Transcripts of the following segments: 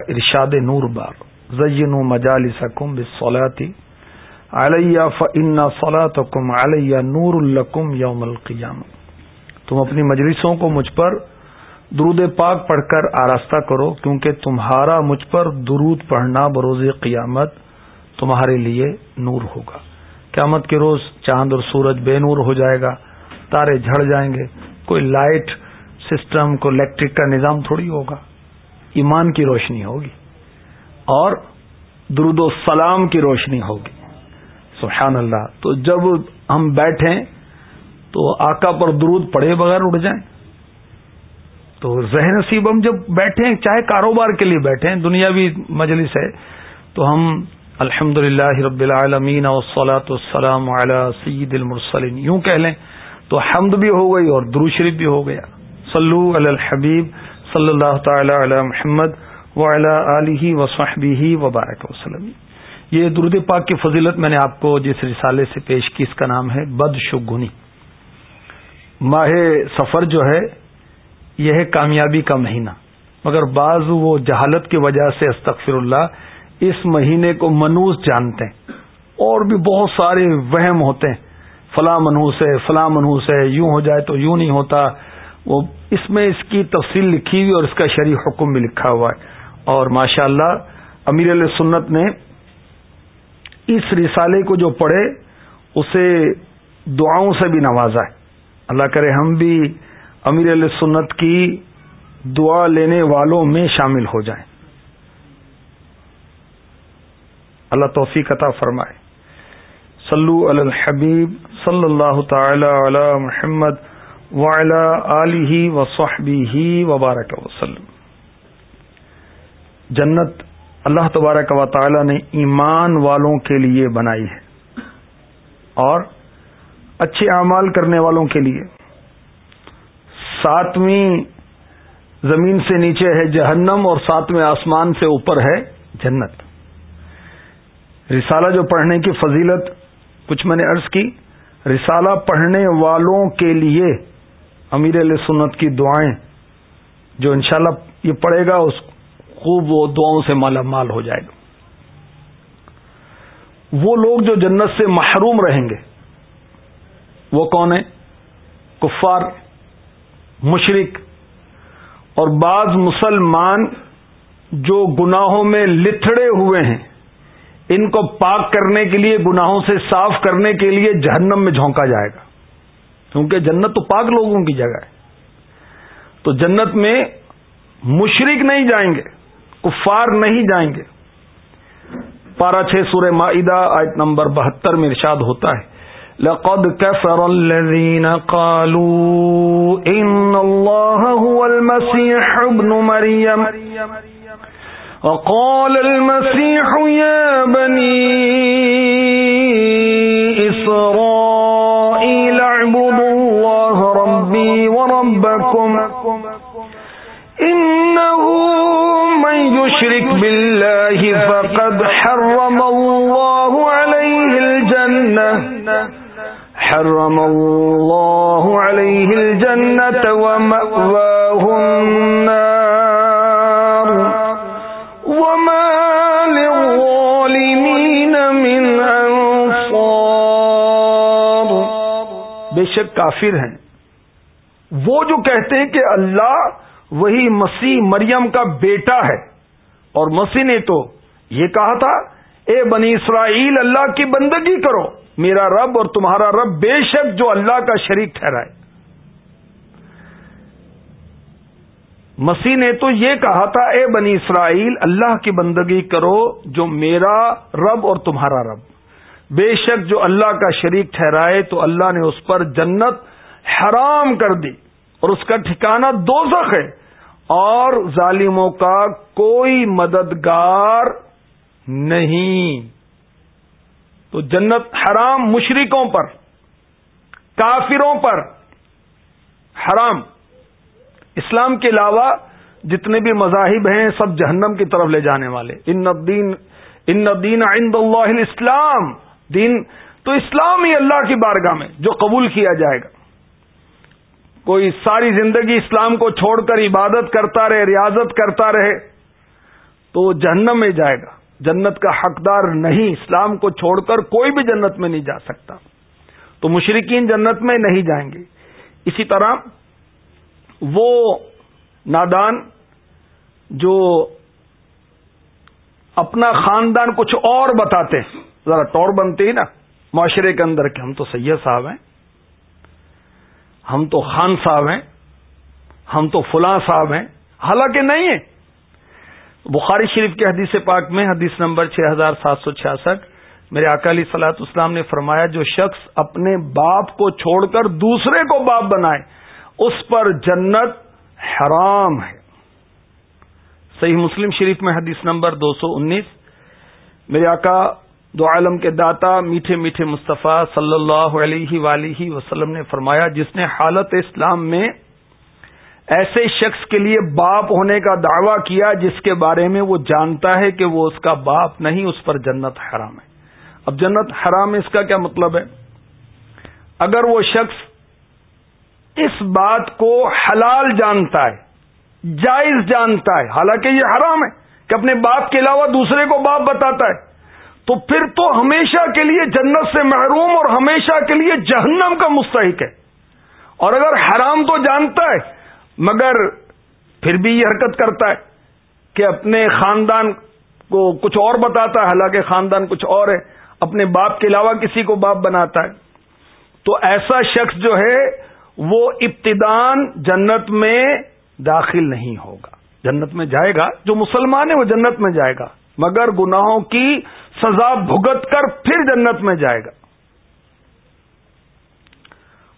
ارشاد نور بار زین مجال سکم بسلاتی علیہ فن صلاحم علیہ نور القم یوم القیام تم اپنی مجلسوں کو مجھ پر درود پاک پڑھ کر آراستہ کرو، کیونکہ تمہارا مجھ پر درود پڑھنا بروز قیامت تمہارے لیے نور ہوگا۔ قیامت کے روز چاند اور سورج بے نور ہو جائے گا، تارے جھڑ جائیں گے، کوئی لائٹ سسٹم کو الیکٹرک کا نظام تھوڑی ہوگا۔ ایمان کی روشنی ہوگی اور درود و سلام کی روشنی ہوگی۔ سبحان اللہ۔ تو جب ہم بیٹھیں تو آقا پر درود پڑے بغیر اڑ جائیں۔ تو ذہن نصیب ہم جب بیٹھیں، چاہے کاروبار کے لیے بیٹھیں، دنیاوی مجلس ہے، تو ہم الحمد للہ رب العالمین وسلاۃ السلام علی سید المرسلین۔ یوں کہہ لیں تو حمد بھی ہو گئی اور درو شریف بھی ہو گیا۔ صلو علی الحبیب۔ صلی اللہ تعالی علی محمد وعلی علیہ وصحبہ وبارک وسلم۔ یہ درد پاک کی فضیلت میں نے آپ کو جس رسالے سے پیش کی، اس کا نام ہے بد شگنی ماہ سفر جو ہے، یہ ہے کامیابی کا مہینہ۔ مگر بعض وہ جہالت کی وجہ سے، استغفر اللہ، اس مہینے کو منوس جانتے ہیں۔ اور بھی بہت سارے وہم ہوتے ہیں۔ فلاں منحوس ہے، فلاں منحوس ہے، یوں ہو جائے تو یوں نہیں ہوتا۔ وہ اس میں اس کی تفصیل لکھی ہوئی اور اس کا شریح حکم بھی لکھا ہوا ہے۔ اور ماشاء اللہ امیر علیہ سنت نے اس رسالے کو جو پڑھے، اسے دعاؤں سے بھی نوازا ہے۔ اللہ کرے ہم بھی امیر علیہ سنت کی دعا لینے والوں میں شامل ہو جائیں۔ اللہ توفیق عطا فرمائے۔ صلو علی الحبیب صلی اللہ تعالی علی محمد وعلی آلہ وصحبہ وبارک وسلم۔ جنت اللہ تبارک و تعالی نے ایمان والوں کے لیے بنائی ہے اور اچھے اعمال کرنے والوں کے لیے۔ ساتویں زمین سے نیچے ہے جہنم اور ساتویں آسمان سے اوپر ہے جنت۔ رسالہ جو پڑھنے کی فضیلت کچھ میں نے عرض کی، رسالہ پڑھنے والوں کے لیے امیر علیہ سنت کی دعائیں، جو انشاءاللہ یہ پڑھے گا، اس خوب وہ دعاؤں سے مالا مال ہو جائے گا۔ وہ لوگ جو جنت سے محروم رہیں گے، وہ کون ہے کفار مشرق اور بعض مسلمان جو گناہوں میں لتھڑے ہوئے ہیں، ان کو پاک کرنے کے لیے، گناہوں سے صاف کرنے کے لیے جہنم میں جھونکا جائے گا۔ کیونکہ جنت تو پاک لوگوں کی جگہ ہے۔ تو جنت میں مشرق نہیں جائیں گے، کفار نہیں جائیں گے۔ پارا چھ سورہ معدہ آیت نمبر بہتر میں ارشاد ہوتا ہے۔ لقد كفر الذين قالوا إن الله هو المسيح ابن مريم۔ وقال المسيح يا بني إسرائيل بالله فقد حرم الله عليه الجنة. حرم الله عليه الجنة ومأواه النار. وما للظالمين من أنصار. بے شک کافر ہیں. وہ جو کہتے ہیں کہ اللہ وہی مسیح مریم کا بیٹا ہے. اور مسیح نے تو یہ کہا تھا، اے بنی اسرائیل، اللہ کی بندگی کرو۔ میرا رب اور تمہارا رب بے شک جو اللہ کا شریک ٹھہرائے۔ مسیح نے تو یہ کہا تھا، اے بنی اسرائیل، اللہ کی بندگی کرو جو میرا رب اور تمہارا رب۔ بے شک جو اللہ کا شریک ٹھہرائے تو اللہ نے اس پر جنت حرام کر دی اور اس کا ٹھکانہ دو ہے۔ اور ظالموں کا کوئی مددگار نہیں۔ تو جنت حرام مشرکوں پر، کافروں پر حرام۔ اسلام کے علاوہ جتنے بھی مذاہب ہیں، سب جہنم کی طرف لے جانے والے۔ ان الدین ان الدین عند اللہ اسلام دین، تو اسلام ہی اللہ کی بارگاہ میں، جو قبول کیا جائے گا۔ کوئی ساری زندگی اسلام کو چھوڑ کر عبادت کرتا رہے، ریاضت کرتا رہے، تو جہنم میں جائے گا۔ جنت کا حقدار نہیں، اسلام کو چھوڑ کر کوئی بھی جنت میں نہیں جا سکتا۔ تو مشرقین جنت میں نہیں جائیں گے۔ اسی طرح وہ نادان جو اپنا خاندان کچھ اور بتاتے، ذرا ٹور بنتے ہی نا، معاشرے کے اندر کہ ہم تو سید صاحب ہیں، ہم تو خان صاحب ہیں، ہم تو فلاں صاحب ہیں۔ حالانکہ نہیں ہے۔ بخاری شریف کے حدیث پاک میں حدیث نمبر چھ ہزار سات سو چھیاسٹھ میرے اکالی سلاط اسلام نے فرمایا جو شخص اپنے باپ کو چھوڑ کر دوسرے کو باپ بنائے، اس پر جنت حرام ہے۔ صحیح مسلم شریف میں حدیث نمبر دو سو انیس میرے آقا دو عالم کے داتا میٹھے میٹھے مصطفیٰ صلی اللہ علیہ ولیہ وسلم نے فرمایا جس نے حالت اسلام میں ایسے شخص کے لیے باپ ہونے کا دعویٰ کیا جس کے بارے میں وہ جانتا ہے کہ وہ اس کا باپ نہیں، اس پر جنت حرام ہے۔ اب جنت حرام اس کا کیا مطلب ہے؟ اگر وہ شخص اس بات کو حلال جانتا ہے، جائز جانتا ہے، حالانکہ یہ حرام ہے کہ اپنے باپ کے علاوہ دوسرے کو باپ بتاتا ہے، تو پھر تو ہمیشہ کے لیے جنت سے محروم اور ہمیشہ کے لیے جہنم کا مستحق ہے۔ اور اگر حرام تو جانتا ہے مگر پھر بھی یہ حرکت کرتا ہے کہ اپنے خاندان کو کچھ اور بتاتا ہے، حالانکہ خاندان کچھ اور ہے، اپنے باپ کے علاوہ کسی کو باپ بناتا ہے۔ تو ایسا شخص جو ہے، وہ ابتدان جنت میں داخل نہیں ہوگا۔ جنت میں جائے گا، جو مسلمان ہے، وہ جنت میں جائے گا۔ مگر گناہوں کی سزا بھگت کر پھر جنت میں جائے گا۔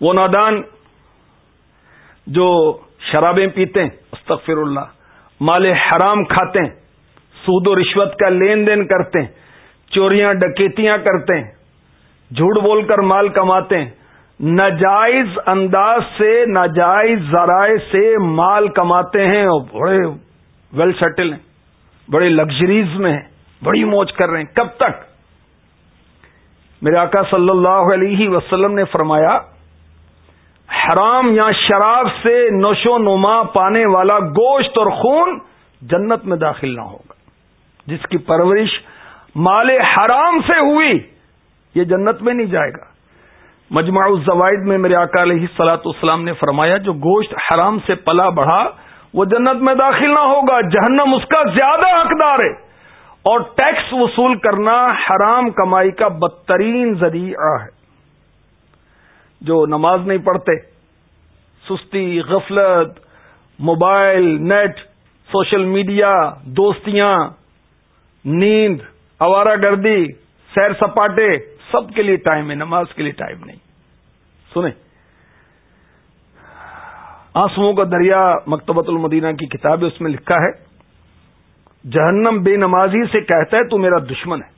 وہ نادان جو شرابیں پیتے ہیں، استغفر اللہ، مال حرام کھاتے ہیں، سود و رشوت کا لین دین کرتے ہیں، چوریاں، ڈکیتیاں کرتے ہیں، جھوٹ بول کر مال کماتے ہیں، ناجائز انداز سے، ناجائز ذرائع سے مال کماتے ہیں اور بڑے ویل سیٹل ہیں، بڑے لگژریز میں ہیں، بڑی موج کر رہے ہیں۔ کب تک؟ میرے آقا صلی اللہ علیہ وسلم نے فرمایا حرام یا شراب سے نشو نما پانے والا گوشت اور خون جنت میں داخل نہ ہوگا۔ جس کی پرورش مال حرام سے ہوئی، یہ جنت میں نہیں جائے گا۔ مجمع الزوائد میں میرے آقا علیہ سلاۃ اسلام نے فرمایا، جو گوشت حرام سے پلا بڑھا، وہ جنت میں داخل نہ ہوگا۔ جہنم اس کا زیادہ حقدار ہے۔ اور ٹیکس وصول کرنا حرام کمائی کا بدترین ذریعہ ہے۔ جو نماز نہیں پڑھتے، سستی، غفلت، موبائل، نیٹ، سوشل میڈیا، دوستیاں، نیند، آوارہ گردی، سیر سپاٹے، سب کے لیے ٹائم ہے، نماز کے لیے ٹائم نہیں۔ سنیں۔ آنسو کا دریا مکتبۃ المدینہ کی کتاب ہے، اس میں لکھا ہے، جہنم بے نمازی سے کہتا ہے، تو میرا دشمن ہے۔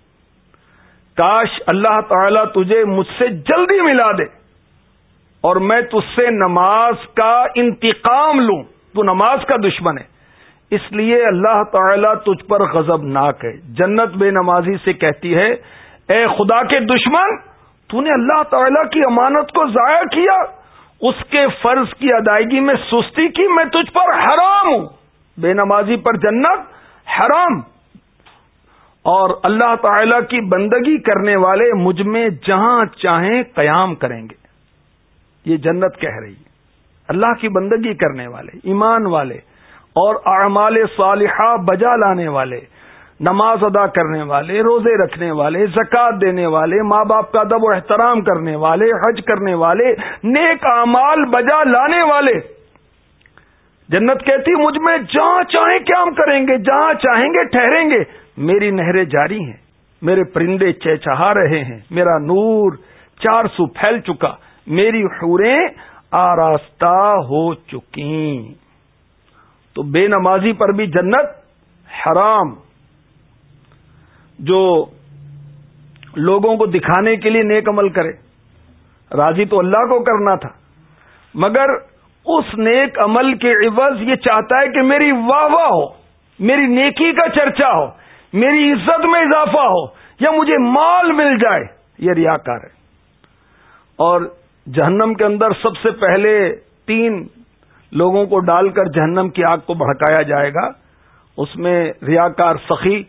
کاش اللہ تعالی تجھے مجھ سے جلدی ملا دے۔ اور میں تج سے نماز کا انتقام لوں۔ تو نماز کا دشمن ہے۔ اس لیے اللہ تعالی تجھ پر غضب ناک ہے۔ جنت بے نمازی سے کہتی ہے، اے خدا کے دشمن، تو نے اللہ تعالی کی امانت کو ضائع کیا۔ اس کے فرض کی ادائیگی میں سستی کی، میں تجھ پر حرام ہوں۔ بے نمازی پر جنت حرام۔ اور اللہ تعالی کی بندگی کرنے والے مجھ میں جہاں چاہیں قیام کریں گے۔ یہ جنت کہہ رہی ہے۔ اللہ کی بندگی کرنے والے، ایمان والے اور اعمال صالحہ بجا لانے والے، نماز ادا کرنے والے، روزے رکھنے والے، زکات دینے والے ماں باپ کا ادب و احترام کرنے والے، حج کرنے والے، نیک اعمال بجا لانے والے۔ جنت کہتی، مجھ میں جہاں چاہیں کیا ہم کریں گے، جہاں چاہیں گے ٹھہریں گے۔ میری نہریں جاری ہیں، میرے پرندے چہچہا رہے ہیں، میرا نور چار سو پھیل چکا۔ میری حوریں آراستہ ہو چکی تو بے نمازی پر بھی جنت حرام۔ جو لوگوں کو دکھانے کے لیے نیک عمل کرے۔ راضی تو اللہ کو کرنا تھا۔ مگر اس نیک عمل کے عوض یہ چاہتا ہے کہ میری واہ واہ ہو، میری نیکی کا چرچا ہو، میری عزت میں اضافہ ہو، یا مجھے مال مل جائے، یہ ریاکار ہے۔ اور جہنم کے اندر سب سے پہلے تین لوگوں کو ڈال کر جہنم کی آگ کو بھڑکایا جائے گا۔ اس میں ریاکار سخی،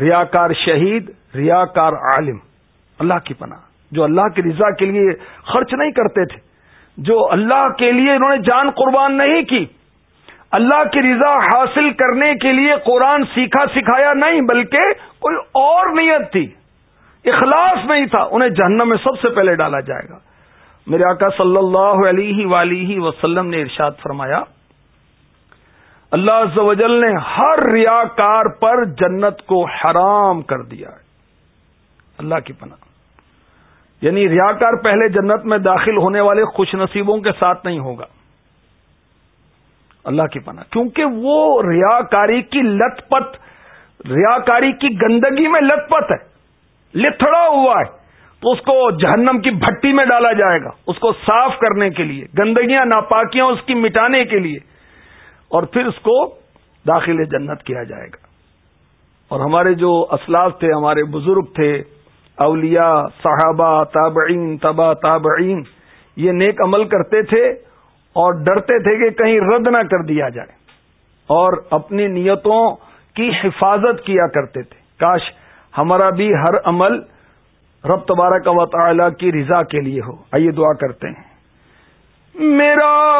ریاکار شہید، ریاکار عالم۔ اللہ کی پناہ۔ جو اللہ کی رضا کے لیے خرچ نہیں کرتے تھے، جو اللہ کے لیے انہوں نے جان قربان نہیں کی، اللہ کی رضا حاصل کرنے کے لیے قرآن سیکھا سکھایا نہیں، بلکہ کوئی اور نیت تھی۔ اخلاص نہیں تھا، انہیں جہنم میں سب سے پہلے ڈالا جائے گا۔ میرے آقا صلی اللہ علیہ ولی وسلم نے ارشاد فرمایا، اللہ عز و جل نے ہر ریاکار پر جنت کو حرام کر دیا ہے۔ اللہ کی پناہ۔ یعنی ریاکار پہلے جنت میں داخل ہونے والے خوش نصیبوں کے ساتھ نہیں ہوگا۔ اللہ کی پناہ۔ کیونکہ وہ ریاکاری کی لت پت، ریاکاری کی گندگی میں لت پت ہے۔ لتڑا ہوا ہے۔ تو اس کو جہنم کی بھٹی میں ڈالا جائے گا، اس کو صاف کرنے کے لیے، گندگیاں، ناپاکیاں اس کی مٹانے کے لیے، اور پھر اس کو داخل جنت کیا جائے گا۔ اور ہمارے جو اسلاف تھے، ہمارے بزرگ تھے، اولیاء، صحابہ، تابعین، تبا تابعین، یہ نیک عمل کرتے تھے اور ڈرتے تھے کہ کہیں رد نہ کر دیا جائے۔ اور اپنی نیتوں کی حفاظت کیا کرتے تھے۔ کاش ہمارا بھی ہر عمل رب تبارک و تعالی کی رضا کے لیے ہو۔ آئیے دعا کرتے ہیں۔ میرا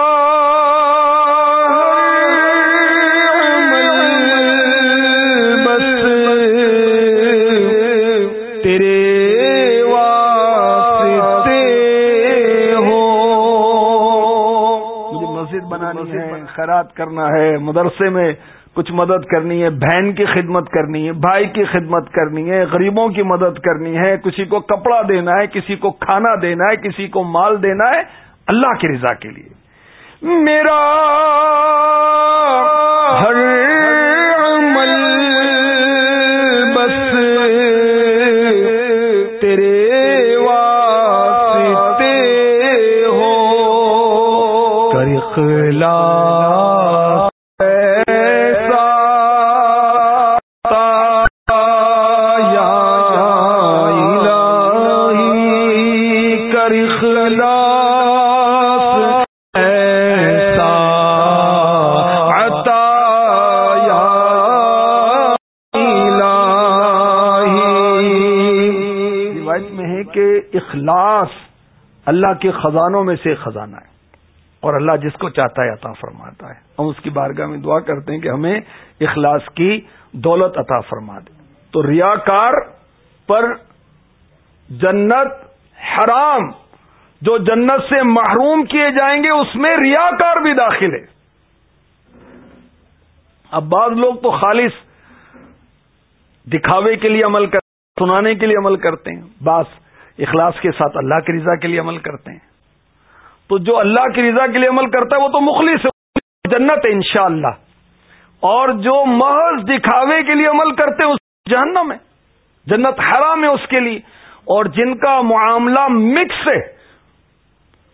خیرات کرنا ہے۔ مدرسے میں کچھ مدد کرنی ہے، بہن کی خدمت کرنی ہے، بھائی کی خدمت کرنی ہے، غریبوں کی مدد کرنی ہے، کسی کو کپڑا دینا ہے، کسی کو کھانا دینا ہے، کسی کو مال دینا ہے، اللہ کی رضا کے لیے۔ میرا ہر عمل بس تیرے اللہ کے خزانوں میں سے خزانہ ہے۔ اور اللہ جس کو چاہتا ہے عطا فرماتا ہے۔ ہم اس کی بارگاہ میں دعا کرتے ہیں کہ ہمیں اخلاص کی دولت عطا فرما دے۔ تو ریاکار پر جنت حرام، جو جنت سے محروم کیے جائیں گے، اس میں ریاکار بھی داخل ہے۔ اب بعض لوگ تو خالص دکھاوے کے لیے عمل کر، سنانے کے لیے عمل کرتے ہیں۔ بعض اخلاص کے ساتھ اللہ کی رضا کے لیے عمل کرتے ہیں۔ تو جو اللہ کی رضا کے لیے عمل کرتا ہے وہ تو مخلص ہے، جنت ہے انشاءاللہ۔ اور جو محض دکھاوے کے لیے عمل کرتے ہیں اس جہنم ہے۔ جنت حرام ہے اس کے لیے۔ اور جن کا معاملہ مکس ہے،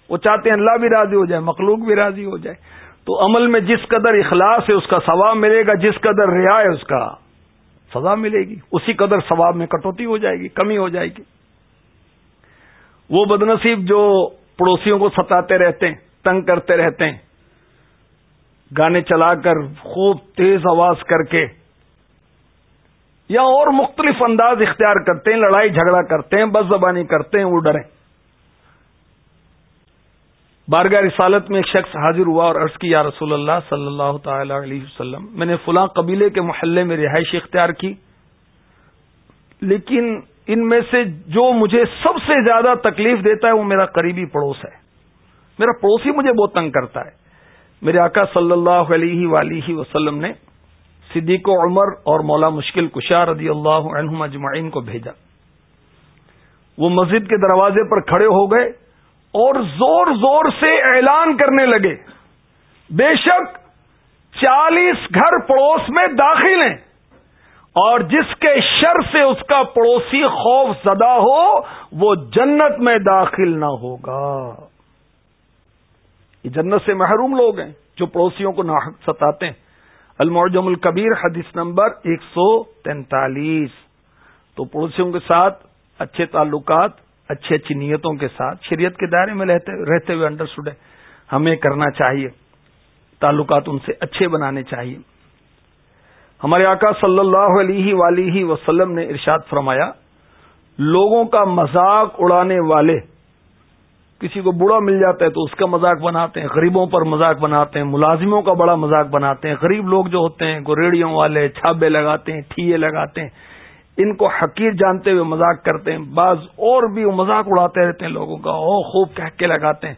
وہ چاہتے ہیں اللہ بھی راضی ہو جائے، مخلوق بھی راضی ہو جائے۔ تو عمل میں جس قدر اخلاص ہے، اس کا ثواب ملے گا، جس قدر ریا ہے، اس کا سزا ملے گی۔ اسی قدر ثواب میں کٹوتی ہو جائے گی، کمی ہو جائے گی۔ وہ بدنصیب جو پڑوسیوں کو ستاتے رہتے ہیں، تنگ کرتے رہتے ہیں، گانے چلا کر خوب تیز آواز کر کے یا اور مختلف انداز اختیار کرتے ہیں، لڑائی جھگڑا کرتے ہیں بس زبانی کرتے ہیں وہ ڈریں بارگاہ رسالت میں ایک شخص حاضر ہوا اور عرض کی، یا رسول اللہ صلی اللہ تعالی علیہ وسلم، میں نے فلاں قبیلے کے محلے میں رہائش اختیار کی، لیکن ان میں سے جو مجھے سب سے زیادہ تکلیف دیتا ہے وہ میرا قریبی پڑوس ہے۔ میرا پڑوسی مجھے بہت تنگ کرتا ہے۔ میرے آقا صلی اللہ علیہ ولیہ وسلم نے صدیق و عمر اور مولا مشکل کشار رضی اللہ عنہم اجمعین کو بھیجا۔ وہ مسجد کے دروازے پر کھڑے ہو گئے اور زور زور سے اعلان کرنے لگے۔ بے شک چالیس گھر پڑوس میں داخل ہیں۔ اور جس کے شر سے اس کا پڑوسی خوف زدہ ہو، وہ جنت میں داخل نہ ہوگا۔ یہ جنت سے محروم لوگ ہیں جو پڑوسیوں کو ناحق ستاتے ہیں۔ المعجم الکبیر حدیث نمبر ایک سو تینتالیس۔ تو پڑوسیوں کے ساتھ اچھے تعلقات، اچھی اچھی نیتوں کے ساتھ شریعت کے دائرے میں رہتے ہوئے انڈر ہے ہمیں کرنا چاہیے۔ تعلقات ان سے اچھے بنانے چاہیے۔ ہمارے آقا صلی اللہ علیہ ولیہ وسلم نے ارشاد فرمایا، لوگوں کا مذاق اڑانے والے، کسی کو بڑا مل جاتا ہے تو اس کا مذاق بناتے ہیں، غریبوں پر مذاق بناتے ہیں، ملازموں کا بڑا مذاق بناتے ہیں، غریب لوگ جو ہوتے ہیں ریڑیوں والے، چھابے لگاتے ہیں، ٹھیے لگاتے ہیں، ان کو حقیر جانتے ہوئے مذاق کرتے ہیں، بعض اور بھی وہ مذاق اڑاتے رہتے ہیں لوگوں کا او خوب کہہ کے لگاتے ہیں،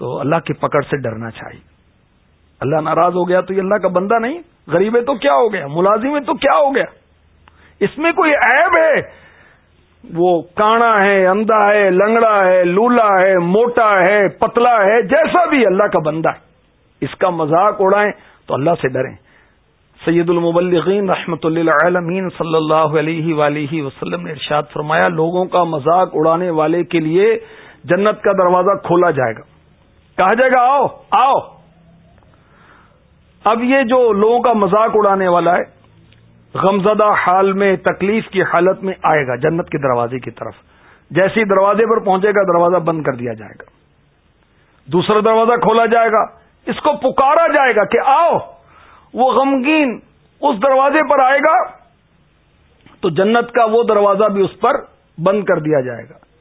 تو اللہ کی پکڑ سے ڈرنا چاہیے۔ اللہ ناراض ہو گیا تو یہ اللہ کا بندہ نہیں؟ غریب ہے تو کیا ہو گیا؟ ملازم ہے تو کیا ہو گیا؟ اس میں کوئی عیب ہے؟ وہ کانا ہے اندھا ہے، لنگڑا ہے، لولا ہے، موٹا ہے، پتلا ہے، جیسا بھی اللہ کا بندہ ہے۔ اس کا مذاق اڑائیں تو اللہ سے ڈریں۔ سید المبلغین رحمت اللہ عالمین صلی اللہ علیہ ولیہ وسلم نے ارشاد فرمایا، لوگوں کا مذاق اڑانے والے کے لیے جنت کا دروازہ کھولا جائے گا۔ کہا جائے گا، آؤ آؤ۔ اب یہ جو لوگوں کا مذاق اڑانے والا ہے، غمزدہ حال میں، تکلیف کی حالت میں آئے گا جنت کے دروازے کی طرف۔ جیسے دروازے پر پہنچے گا، دروازہ بند کر دیا جائے گا۔ دوسرا دروازہ کھولا جائے گا۔ اس کو پکارا جائے گا کہ آؤ، وہ غمگین اس دروازے پر آئے گا تو جنت کا وہ دروازہ بھی اس پر بند کر دیا جائے گا۔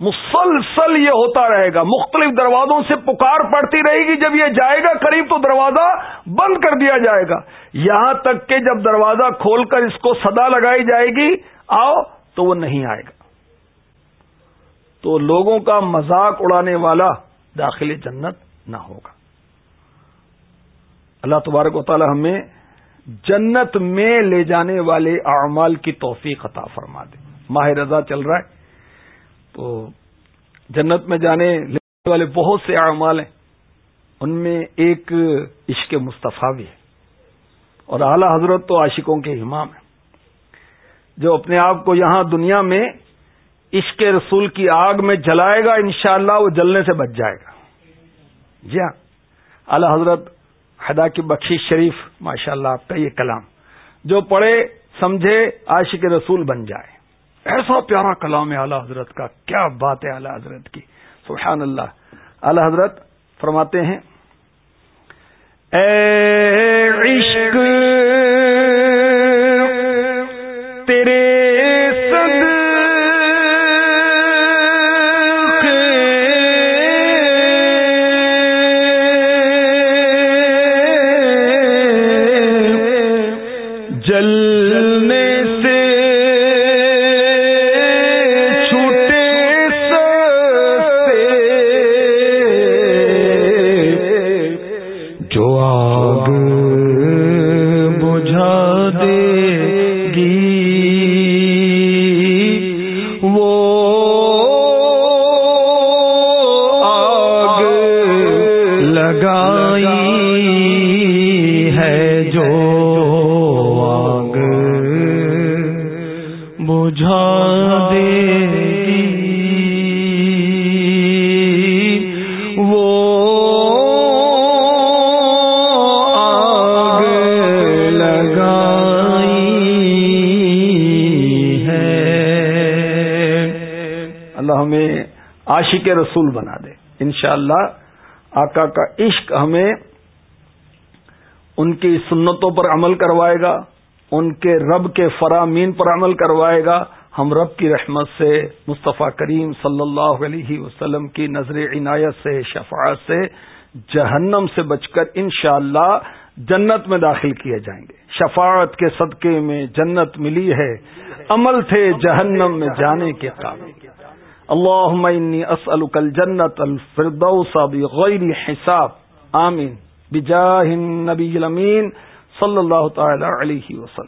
مسلسل یہ ہوتا رہے گا۔ مختلف دروازوں سے پکار پڑتی رہے گی۔ جب یہ جائے گا قریب تو دروازہ بند کر دیا جائے گا۔ یہاں تک کہ جب دروازہ کھول کر اس کو صدا لگائی جائے گی، آؤ تو وہ نہیں آئے گا۔ تو لوگوں کا مذاق اڑانے والا داخل جنت نہ ہوگا۔ اللہ تبارک و تعالی ہمیں جنت میں لے جانے والے اعمال کی توفیق عطا فرما دے۔ ماہ رضا چل رہا ہے۔ تو جنت میں جانے والے بہت سے اعمال ہیں۔ ان میں ایک عشق مصطفیٰ بھی ہے۔ اور اعلی حضرت تو عاشقوں کے امام ہیں۔ جو اپنے آپ کو یہاں دنیا میں عشق رسول کی آگ میں جلائے گا، انشاءاللہ وہ جلنے سے بچ جائے گا۔ جی ہاں۔ اعلی حضرت حدا کی بخشی شریف ماشاء اللہ آپ کا یہ کلام، جو پڑھے، سمجھے، عاشق رسول بن جائے۔ ایسا پیارا کلام ہے اعلی حضرت کا کیا بات ہے اعلی حضرت کی۔ سبحان اللہ۔ اعلی حضرت فرماتے ہیں، اے اللہ، آقا کا عشق ہمیں ان کی سنتوں پر عمل کروائے گا، ان کے رب کے فرامین پر عمل کروائے گا۔ ہم رب کی رحمت سے، مصطفیٰ کریم صلی اللہ علیہ وسلم کی نظر عنایت سے، شفاعت سے، جہنم سے بچ کر انشاءاللہ جنت میں داخل کیے جائیں گے۔ شفاعت کے صدقے میں جنت ملی ہے، عمل تھے جہنم میں جانے کے قابل۔ اللهم إني أسألك الجنة الفردوس بغير حساب. آمين بجاه النبي الأمين صلى الله تعالى عليه وسلم.